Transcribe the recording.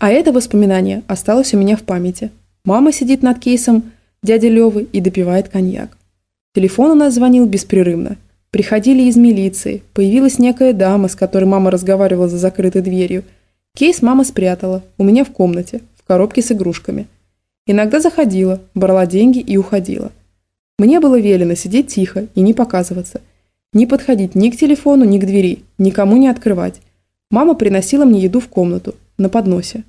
А это воспоминание осталось у меня в памяти. Мама сидит над кейсом дяди Левы и допивает коньяк. Телефон у нас звонил беспрерывно. Приходили из милиции, появилась некая дама, с которой мама разговаривала за закрытой дверью. Кейс мама спрятала, у меня в комнате, в коробке с игрушками. Иногда заходила, брала деньги и уходила. Мне было велено сидеть тихо и не показываться. Не подходить ни к телефону, ни к двери, никому не открывать. Мама приносила мне еду в комнату, на подносе.